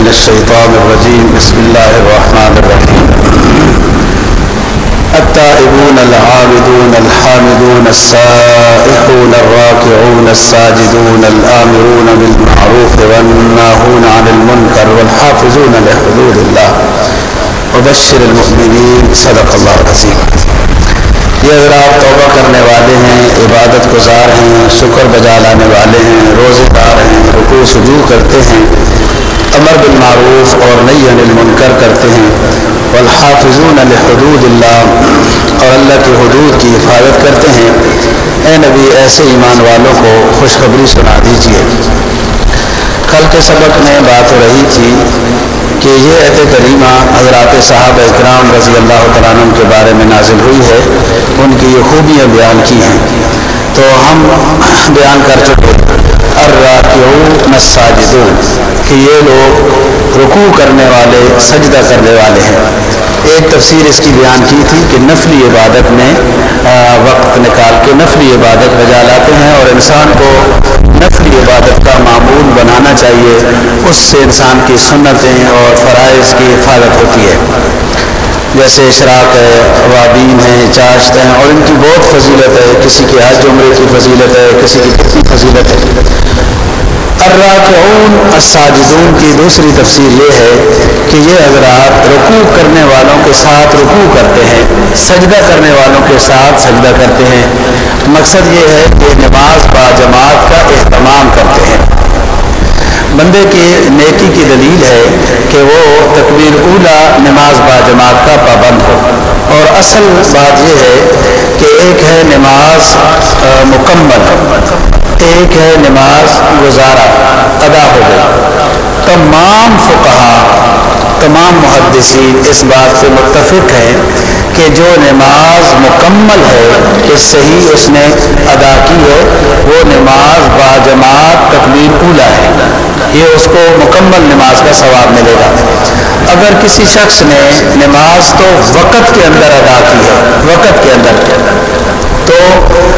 من الشيطان الرجيم بسم الله الرحمن الرحيم التائبون العابدون الحامدون السائحون الراكعون الساجدون الآمرون بالمعروف والناهون عن المنكر والحافظون لحدود الله وبشر المؤمنين صدق الله العظيم یہ حضرات توبہ کرنے والے ہیں عبادت گزار ہیں شکر بجا لانے والے ہیں روزے دار ہیں رکوع سجو کرتے ہیں امر بالمعروف اور نئی انل منکر کرتے ہیں والحافظون لحدود اللہ اور اللہ کی حدود کی حفاظت کرتے ہیں اے نبی ایسے ایمان والوں کو خوشخبری سنا دیجیے کل کے سبق میں بات ہو رہی تھی کہ یہ ایت کریمہ حضرات صاحب اکرام رضی اللہ تعالیٰ کے بارے میں نازل ہوئی ہے ان کی یہ خوبیاں بیان کی ہیں تو ہم بیان کر چکے کہ یہ لوگ رکوع کرنے والے سجدہ کرنے والے ہیں ایک تفسیر اس کی بیان کی تھی کہ نفلی عبادت میں وقت نکال کے نفلی عبادت بجا لاتے ہیں اور انسان کو نفلی عبادت کا معمول بنانا چاہیے اس سے انسان کی سنتیں اور فرائض کی حفاظت ہوتی ہے جیسے اشراق ہے وابین ہیں چاشت ہیں اور ان کی بہت فضیلت ہے کسی کی حج عمرے کی فضیلت ہے کسی کی کسی فضیلت ہے الراکعون الساجدون کی دوسری تفسیر یہ ہے کہ یہ حضرات رکوع کرنے والوں کے ساتھ رکوع کرتے ہیں سجدہ کرنے والوں کے ساتھ سجدہ کرتے ہیں مقصد یہ ہے کہ نماز با جماعت کا اہتمام کرتے ہیں بندے کی نیکی کی دلیل ہے کہ وہ تکبیر اولا نماز با جماعت کا پابند ہو اور اصل بات یہ ہے کہ ایک ہے نماز مکمل ایک ہے نماز گزارا ادا ہو گئی تمام فقہا تمام محدثین اس بات سے متفق ہیں کہ جو نماز مکمل ہو کہ صحیح اس نے ادا کی ہو وہ نماز با جماعت تکبیر اولا ہے یہ اس کو مکمل نماز کا ثواب ملے گا اگر کسی شخص نے نماز تو وقت کے اندر ادا کی ہے وقت کے اندر تو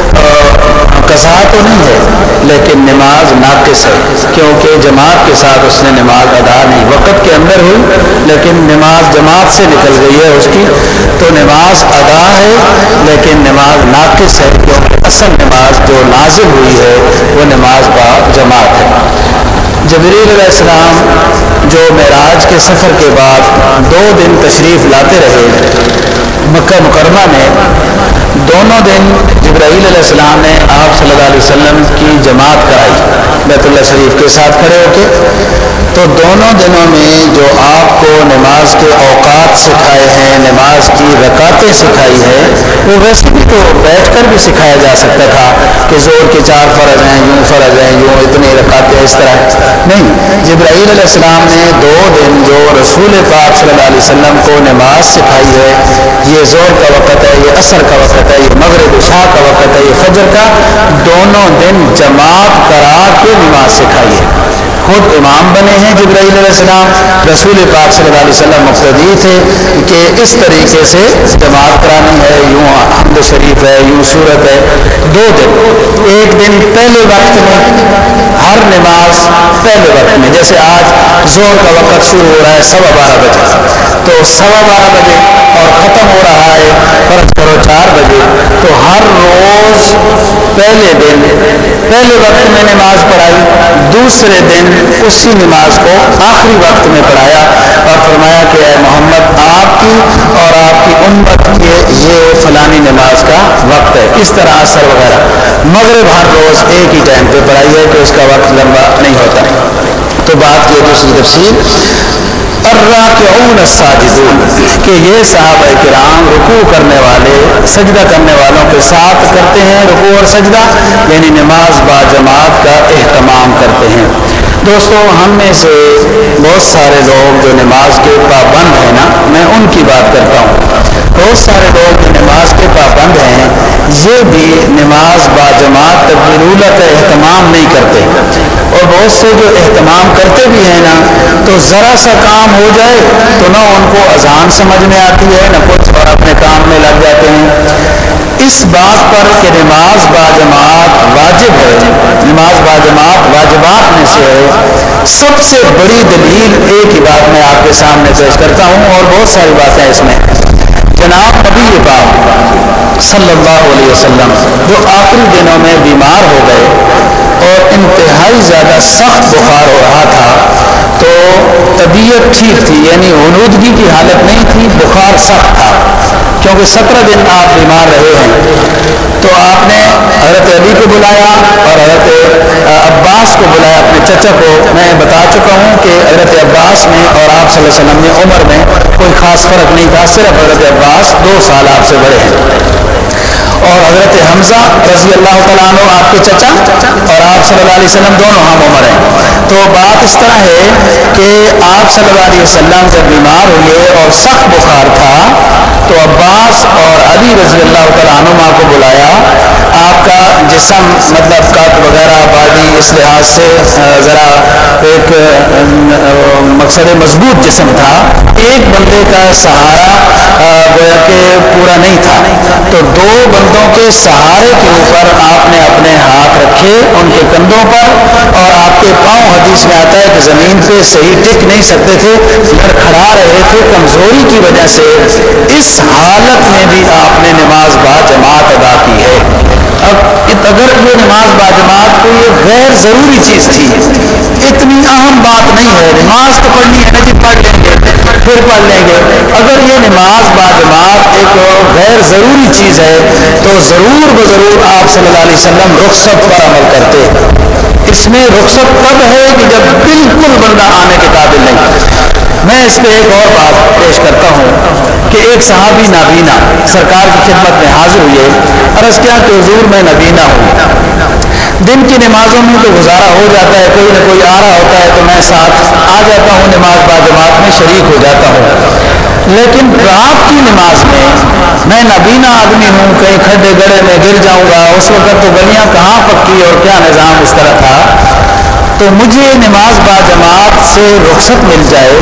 قضا تو نہیں ہے لیکن نماز ناقص ہے کیونکہ جماعت کے ساتھ اس نے نماز ادا نہیں وقت کے اندر ہوئی لیکن نماز جماعت سے نکل گئی ہے اس کی تو نماز ادا ہے لیکن نماز ناقص ہے کیونکہ اصل نماز جو نازل ہوئی ہے وہ نماز با جماعت ہے جبریل علیہ السلام جو معراج کے سفر کے بعد دو دن تشریف لاتے رہے مکہ مکرمہ میں دونوں دن جبرائیل علیہ السلام نے آپ صلی اللہ علیہ وسلم کی جماعت کرائی بیت اللہ شریف کے ساتھ کھڑے ہو کے تو دونوں دنوں میں جو آپ کو نماز کے اوقات سکھائے ہیں نماز کی رکاتیں سکھائی ہیں وہ ویسے بھی تو بیٹھ کر بھی سکھایا جا سکتا تھا کہ زور کے چار فرض ہیں یوں فرض ہیں یوں اتنی رکاتیں اس طرح نہیں جبرائیل علیہ السلام نے دو دن جو رسول پاک صلی اللہ علیہ وسلم کو نماز سکھائی ہے یہ زور کا وقت ہے یہ اثر کا وقت ہے۔ یہ مغرب عشاء کا وقت ہے یہ فجر کا دونوں دن جماعت کرا کے نماز سکھائی ہے خود امام بنے ہیں جبرائیل علیہ السلام رسول پاک صلی اللہ علیہ وسلم مقتدی تھے کہ اس طریقے سے جماعت کرانی ہے یوں حمد شریف ہے۔ یوں صورت ہے دو دن ایک دن پہلے وقت میں ہر نماز پہلے وقت میں جیسے آج زور کا وقت شروع ہو رہا ہے۔ سوا بارہ بجے تو سوا بارہ بجے اور ختم ہو رہا ہے۔ فرض کرو چار بجے تو ہر روز پہلے دن پہلے وقت میں نماز پڑھائی دوسرے دن نے اسی نماز کو آخری وقت میں پڑھایا اور فرمایا کہ اے محمد آپ کی اور آپ کی امت کے یہ فلانی نماز کا وقت ہے اس طرح اثر وغیرہ مغرب ہر روز ایک ہی ٹائم پہ پڑھائی ہے کہ اس کا وقت لمبا نہیں ہوتا تو بات کی دوسری تفصیل الراکعون الساجدون کہ یہ صحابہ کرام رکوع کرنے والے سجدہ کرنے والوں کے ساتھ کرتے ہیں رکوع اور سجدہ یعنی نماز با جماعت کا اہتمام کرتے ہیں دوستو، ہم میں سے بہت سارے لوگ جو نماز کے پابند ہیں نا میں ان کی بات کرتا ہوں بہت سارے لوگ جو نماز کے پابند ہیں یہ بھی نماز با جماعت تکبیر کا اہتمام نہیں کرتے بہت سے جو اہتمام کرتے بھی ہیں نا تو ذرا سا کام ہو جائے تو نہ ان کو اذان سمجھ میں آتی ہے نہ کچھ اور اپنے کام میں لگ جاتے ہیں۔ اس بات پر کہ نماز با جماعت واجب ہے نماز با جماعت واجبات میں سے ہے سب سے بڑی دلیل ایک ہی بات میں آپ کے سامنے پیش کرتا ہوں اور بہت ساری باتیں اس میں جناب نبی پاک صلی اللہ علیہ وسلم جو آخری دنوں میں بیمار ہو گئے اور انتہائی زیادہ سخت بخار ہو رہا تھا تو طبیعت ٹھیک تھی یعنی ہنودگی کی حالت نہیں تھی بخار سخت تھا کیونکہ سترہ دن آپ بیمار رہے ہیں تو آپ نے حضرت علی کو بلایا اور حضرت عباس کو بلایا اپنے چچا کو میں بتا چکا ہوں کہ حضرت عباس میں اور آپ صلی اللہ علیہ وسلم میں عمر میں کوئی خاص فرق نہیں تھا صرف حضرت عباس دو سال آپ سے بڑے ہیں اور حضرت حمزہ رضی اللہ تعالیٰ عنہ آپ کے چچا اور آپ صلی اللہ علیہ وسلم دونوں ہم عمر ہیں تو بات اس طرح ہے کہ آپ صلی اللہ علیہ وسلم جب بیمار ہوئے اور سخت بخار تھا تو عباس اور علی رضی اللہ تعالیٰ عنہ کو بلایا آپ کا جسم مطلب قد وغیرہ باڈی اس لحاظ سے ذرا ایک مقصد مضبوط جسم تھا ایک بندے کا سہارا گویا کہ پورا نہیں تھا تو دو بندوں کے سہارے کے اوپر آپ نے اپنے ہاتھ رکھے ان کے کندھوں پر اور آپ کے پاؤں حدیث میں آتا ہے کہ زمین پہ صحیح ٹک نہیں سکتے تھے کھڑا رہے تھے کمزوری کی وجہ سے اس حالت میں بھی آپ نے نماز با جماعت ادا کی ہے اب اگر یہ نماز با جماعت کو یہ غیر ضروری چیز تھی اتنی اہم بات نہیں ہے۔ نماز تو پڑھنی ہے نا جی پڑھ لیں گے پھر پڑھ لیں گے۔ اگر یہ نماز با جماعت ایک غیر ضروری چیز ہے تو ضرور بضرور آپ صلی اللہ علیہ وسلم رخصت پر عمل کرتے اس میں رخصت تب ہے؟ کہ جب بالکل بندہ آنے کے قابل نہیں میں اس پہ ایک اور بات پیش کرتا ہوں کہ ایک صحابی نابینا سرکار کی خدمت میں حاضر ہوئے عرض کیا کہ حضور میں نابینا ہوں دن کی نمازوں میں تو گزارا ہو جاتا ہے کوئی نہ کوئی آ رہا ہوتا ہے تو میں ساتھ آ جاتا ہوں نماز با جماعت میں شریک ہو جاتا ہوں لیکن رات کی نماز میں میں نابینا آدمی ہوں کہیں کھڈے گڑے میں گر جاؤں گا اس وقت تو گلیاں کہاں پکی اور کیا نظام اس طرح تھا تو مجھے نماز با جماعت سے رخصت مل جائے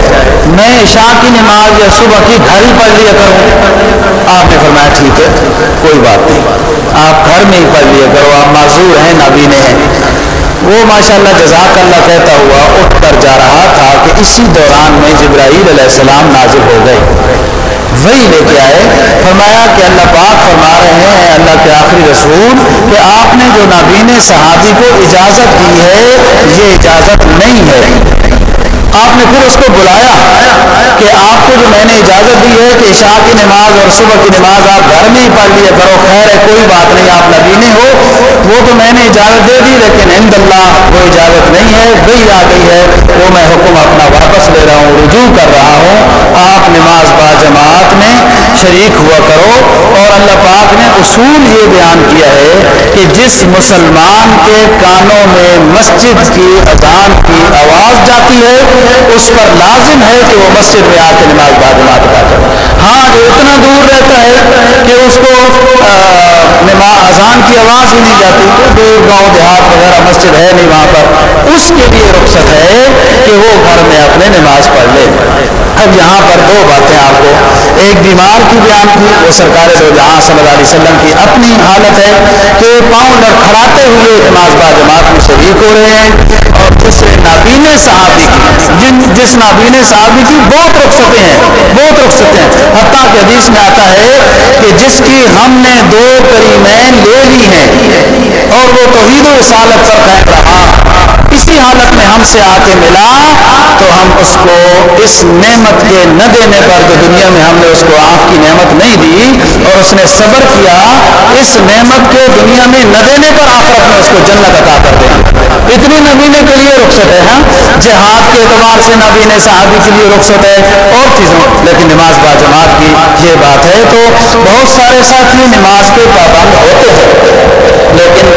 میں عشاء کی نماز یا صبح کی ڈھل پڑھ لیا کروں آپ نے فرمایا ٹھیک ہے کوئی بات نہیں آپ گھر میں ہی پڑھ لیا کرو آپ معذور ہیں نابینے ہیں وہ ماشاء اللہ جزاک اللہ کہتا ہوا اٹھ کر جا رہا تھا کہ اسی دوران میں جبرائیل علیہ السلام نازل ہو گئے وہی لے کے آئے فرمایا کہ اللہ پاک فرما رہے ہیں، اللہ کے آخری رسول کہ آپ نے جو نابین صحابی کو اجازت دی ہے، یہ اجازت نہیں ہے۔ آپ نے پھر اس کو بلایا۔ کہ آپ کو جو میں نے اجازت دی ہے کہ عشاء کی نماز اور صبح کی نماز آپ گھر میں ہی پڑھ لیا کرو خیر ہے کوئی بات نہیں آپ نبینے ہو وہ تو میں نے اجازت دے دی، لیکن ہند اللہ وہ اجازت نہیں ہے۔ وہی آ گئی ہے وہ میں حکم اپنا واپس لے رہا ہوں رجوع کر رہا ہوں؟ آپ نماز با جماعت میں شریک ہوا کرو اور اللہ پاک نے اصول یہ بیان کیا ہے کہ جس مسلمان کے کانوں میں مسجد کی اذان کی آواز جاتی ہے اس پر لازم ہے کہ وہ مسجد میں آ کے نماز با جماعت ادا کرے ہاں جو اتنا دور رہتا ہے کہ اس کو نماز اذان کی آواز ہی نہیں جاتی دور گاؤں دیہات وغیرہ مسجد ہے نہیں وہاں پر اس کے لیے رخصت ہے کہ وہ گھر میں اپنے نماز پڑھ لے اب یہاں پر دو باتیں آپ کو ایک بیمار کی بیان کی وہ سرکار دو جہاں صلی اللہ علیہ وسلم کی اپنی حالت ہے کہ پاؤں لڑکھڑاتے ہوئے نماز با جماعت میں شریک ہو رہے ہیں اور دوسرے نابین صحابی جن جس نابین صحابی کی بہت رخصتیں ہیں۔ بہت رخصتیں حتیٰ کہ حدیث میں آتا ہے کہ جس کی ہم نے دو کریمین لے لی ہیں۔ اور وہ توحید و رسالت پر قائم رہا اسی حالت میں ہم سے آ کے ملا تو ہم اس کو اس نعمت کے نہ دینے پر جو دنیا میں ہم نے اس کو آنکھ کی نعمت نہیں دی اور اس نے صبر کیا۔ اس نعمت کے دنیا میں نہ دینے پر آخرت میں اس کو جنت عطا کر دیں اتنی نبینے کے لیے رخصت ہے ہاں جہاد کے اعتبار سے نبین صحابی کے لیے رخصت ہے، اور چیزوں لیکن نماز با جماعت کی یہ بات ہے۔ تو بہت سارے ساتھی نماز کے پابند ہوتے ہیں۔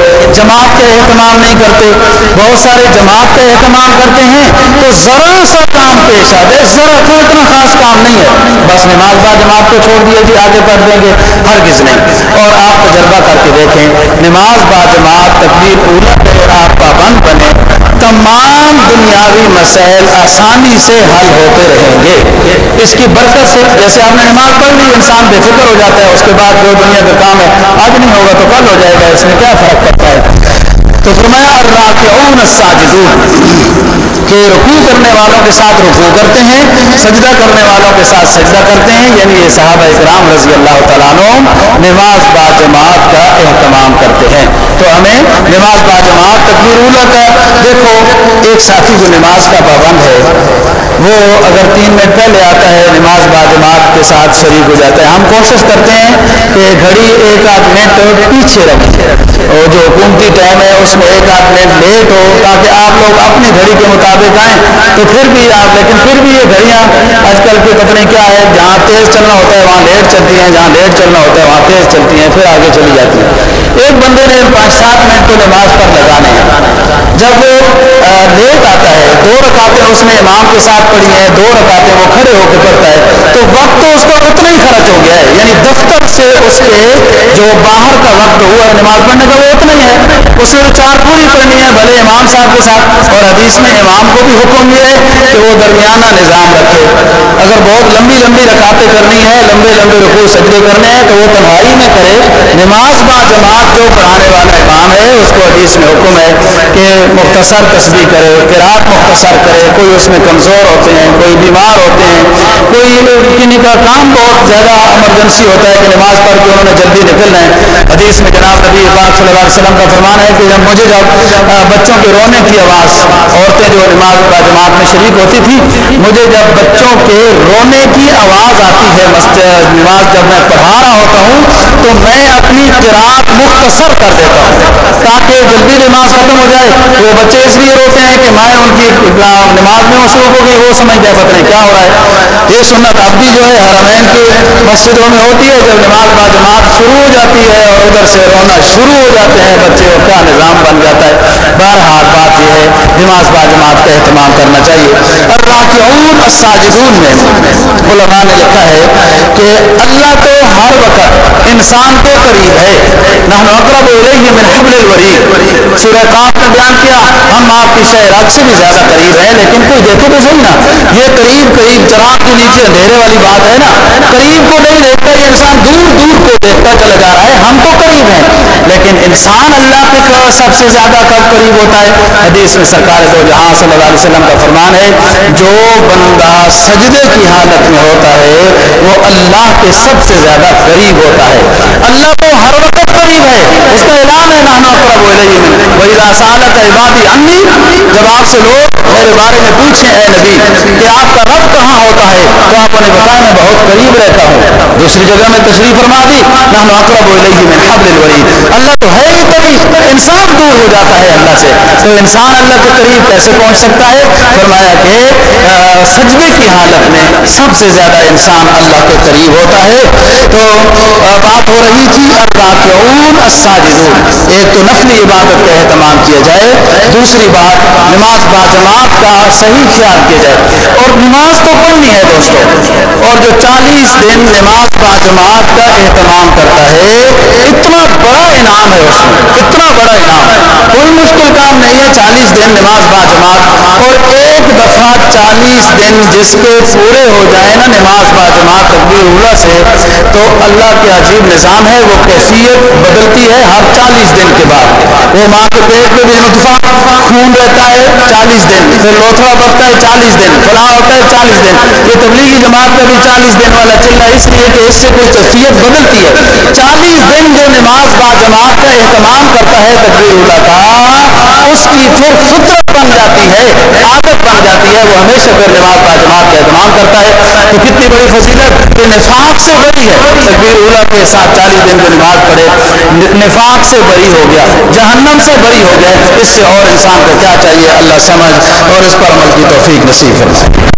لیکن جماعت کا اہتمام نہیں کرتے بہت سارے جماعت کا اہتمام کرتے ہیں تو ذرا سا کام پیش آ جائے ذرا کوئی اتنا خاص کام نہیں ہے۔ بس نماز با جماعت کو چھوڑ دیا جی آگے پڑھ دیں گے ہر کس نہیں اور آپ تجربہ کر کے دیکھیں نماز با جماعت تکبیر اولا پہ آپ پابند تمام دنیاوی مسائل آسانی سے حل ہوتے رہیں گے۔ اس کی برکت سے جیسے آپ نے نماز پڑھ لی انسان بے فکر ہو جاتا ہے، اس کے بعد جو دنیا کا کام ہے آج نہیں ہوگا تو کل ہو جائے گا اس میں کیا فرق پڑتا ہے تو فرمایا الراکعون الساجدون۔ کہ رکوع کرنے والوں کے ساتھ رکوع کرتے ہیں، سجدہ کرنے والوں کے ساتھ سجدہ کرتے ہیں یعنی یہ صحابہ اکرام رضی اللہ تعالیٰ عنہ نماز با جماعت کا اہتمام کرتے ہیں۔ تو ہمیں نماز با جماعت تکبیر اولا کا دیکھو ایک ساتھی جو نماز کا پابند ہے وہ اگر تین منٹ پہلے آتا ہے نماز با جماعت کے ساتھ شریک ہو جاتا ہے ہم کوشش کرتے ہیں کہ گھڑی ایک آدھ منٹ پیچھے رکھیں اور جو حکومتی ٹائم ہے، اس میں ایک آدھ منٹ لیٹ ہو تاکہ آپ لوگ اپنی گھڑی کے مطابق آئیں تو پھر بھی آپ لیکن پھر بھی یہ گھڑیاں آج کل کی پتہ نہیں کیا ہے۔ جہاں تیز چلنا ہوتا ہے وہاں لیٹ چلتی ہیں جہاں لیٹ چلنا ہوتا ہے وہاں تیز چلتی ہیں پھر آگے چلی جاتی ہیں ایک بندے نے پانچ سات منٹ تو نماز پر لگانے جب وہ لیٹ آتا ہے دو رکعتیں اس نے امام کے ساتھ پڑھی ہیں دو رکعتیں وہ کھڑے ہو کے پڑھتا ہے تو وقت تو اس کا اتنا ہی خرچ ہو گیا ہے یعنی دفتر سے اس کے جو باہر کا وقت ہوا ہے نماز پڑھنے کا وہ اتنا ہی ہے اس نے چار پوری پڑھنی ہے بھلے امام صاحب کے ساتھ اور حدیث میں امام کو بھی حکم بھی ہے کہ وہ درمیانہ نظام رکھے اگر بہت لمبی لمبی رکعتیں کرنی ہے لمبے لمبے رکوع سجدے کرنے ہیں تو وہ تنہائی میں کرے نماز با جماعت جو پڑھانے والا امام ہے اس کو حدیث میں حکم ہے کہ مختصر تسبیح کرے قرآت مختصر کرے کوئی اس میں کمزور ہوتے ہیں کوئی بیمار ہوتے ہیں۔ کوئی کسی کا کام بہت زیادہ ایمرجنسی ہوتا ہے۔ کہ نماز پڑھ کے انہوں نے جلدی نکلنا ہے۔ حدیث میں جناب نبی پاک صلی اللہ علیہ وسلم کا فرمان ہے کہ جب مجھے جب بچوں کے رونے کی آواز عورتیں جو نماز با جماعت میں شریک ہوتی تھی مجھے جب بچوں کے رونے کی آواز آتی ہے مسجد نماز جب میں پڑھا رہا ہوتا ہوں، تو میں اپنی قرآت مختصر کر دیتا ہوں تاکہ جلدی نماز ختم ہو جائے وہ بچے اس لیے روتے ہیں کہ مائیں ان کی نماز میں مصروف ہو گئی وہ سمجھتے ہیں پتہ نہیں کیا ہو رہا ہے۔ یہ سنت اب بھی جو ہے حرمین کی مسجدوں میں ہوتی ہے۔ جب نماز با جماعت شروع ہو جاتی ہے اور ادھر سے رونا شروع ہو جاتے ہیں، بچے اور کیا نظام بن جاتا ہے۔ بہرحال بات یہ ہے، نماز با جماعت کا اہتمام کرنا چاہیے۔ الراکعون الساجدون میں علماء نے لکھا ہے کہ اللہ تو ہر وقت انسان کے قریب ہے۔ الیہ من حبل الورید سورہ کاف میں بیان کیا ہم آپ کی شہرات سے بھی زیادہ قریب ہیں لیکن کوئی دیکھے تو صحیح نا یہ قریب قریب چراغ کے نیچے اندھیرے والی بات ہے نا قریب کو نہیں دیکھتا یہ انسان دور دور کو دیکھتا چلا جا رہا ہے ہم تو قریب ہیں لیکن انسان اللہ کے سب سے زیادہ کب قریب ہوتا ہے حدیث میں سرکار دو جہاں صلی اللہ علیہ وسلم کا فرمان ہے جو بندہ سجدے کی حالت میں ہوتا ہے وہ اللہ کے سب سے زیادہ قریب ہوتا ہے اللہ تو ہر وقت ہے اس کا اعلان ہے نانو اقرب علیہ من وَإِذَا سَأَلَكَ عِبَادِي عَنِّي جب آپ سے لوگ میرے بارے میں پوچھیں اے نبی کہ آپ کا رب کہاں ہے آپ انہیں بتائیں میں بہت قریب رہتا ہوں دوسری جگہ میں تشریف فرما دی۔ نانو اقرب علیہ من حبل الورید اللہ تو ہے ہی قریب انسان دور ہو جاتا ہے۔ اللہ سے تو انسان اللہ کے قریب کیسے پہنچ سکتا ہے فرمایا کہ سجدے کی حالت میں سب سے زیادہ انسان اللہ کے قریب ہوتا ہے، تو بات ہو رہی تھی الراکعون الساجدون۔ ایک تو نفلی عبادت کا اہتمام کیا جائے، دوسری بات نماز با جماعت کا صحیح خیال کیا جائے۔ اور نماز تو پڑھنی ہے دوستو اور جو چالیس دن نماز با جماعت کا اہتمام کرتا ہے۔ اتنا بڑا انعام ہے اس میں اتنا بڑا انعام کوئی مشکل کام نہیں ہے چالیس دن نماز با جماعت اور ایک دفعہ چالیس دن جس کے پورے ہو جائے نا نماز با جماعت تکبیر اولا سے تو اللہ کے عجیب نظام ہے، وہ کیفیت بدلتی ہے ہر چالیس دن کے بعد۔ وہ ماں کے پیٹ میں بھی نطفہ خون رہتا ہے، چالیس دن۔ پھر لوتھڑا بڑھتا ہے، چالیس دن۔ فلاں ہوتا ہے، چالیس دن۔ یہ تبلیغی جماعت کا بھی چالیس دن والا چل اس لیے کہ اس سے وہ کیفیت بدلتی ہے۔ چالیس دن جو نماز با جماعت کا اہتمام کرتا ہے تکبیر اولا کا ہاں، اس کی پھر فطرت بن جاتی ہے عادت بن جاتی ہے، وہ ہمیشہ پھر نماز با جماعت کا اہتمام کرتا ہے تو کتنی بڑی فضیلت یہ نفاق سے بڑی ہے۔ تکبیر اولا کے ساتھ چالیس دن جو نماز پڑھے نفاق سے بری ہو گیا جہنم سے بری ہو گئے اس سے اور انسان کو کیا چاہیے؟ اللہ سمجھ اور اس پر عمل کی توفیق نصیب فرمائے۔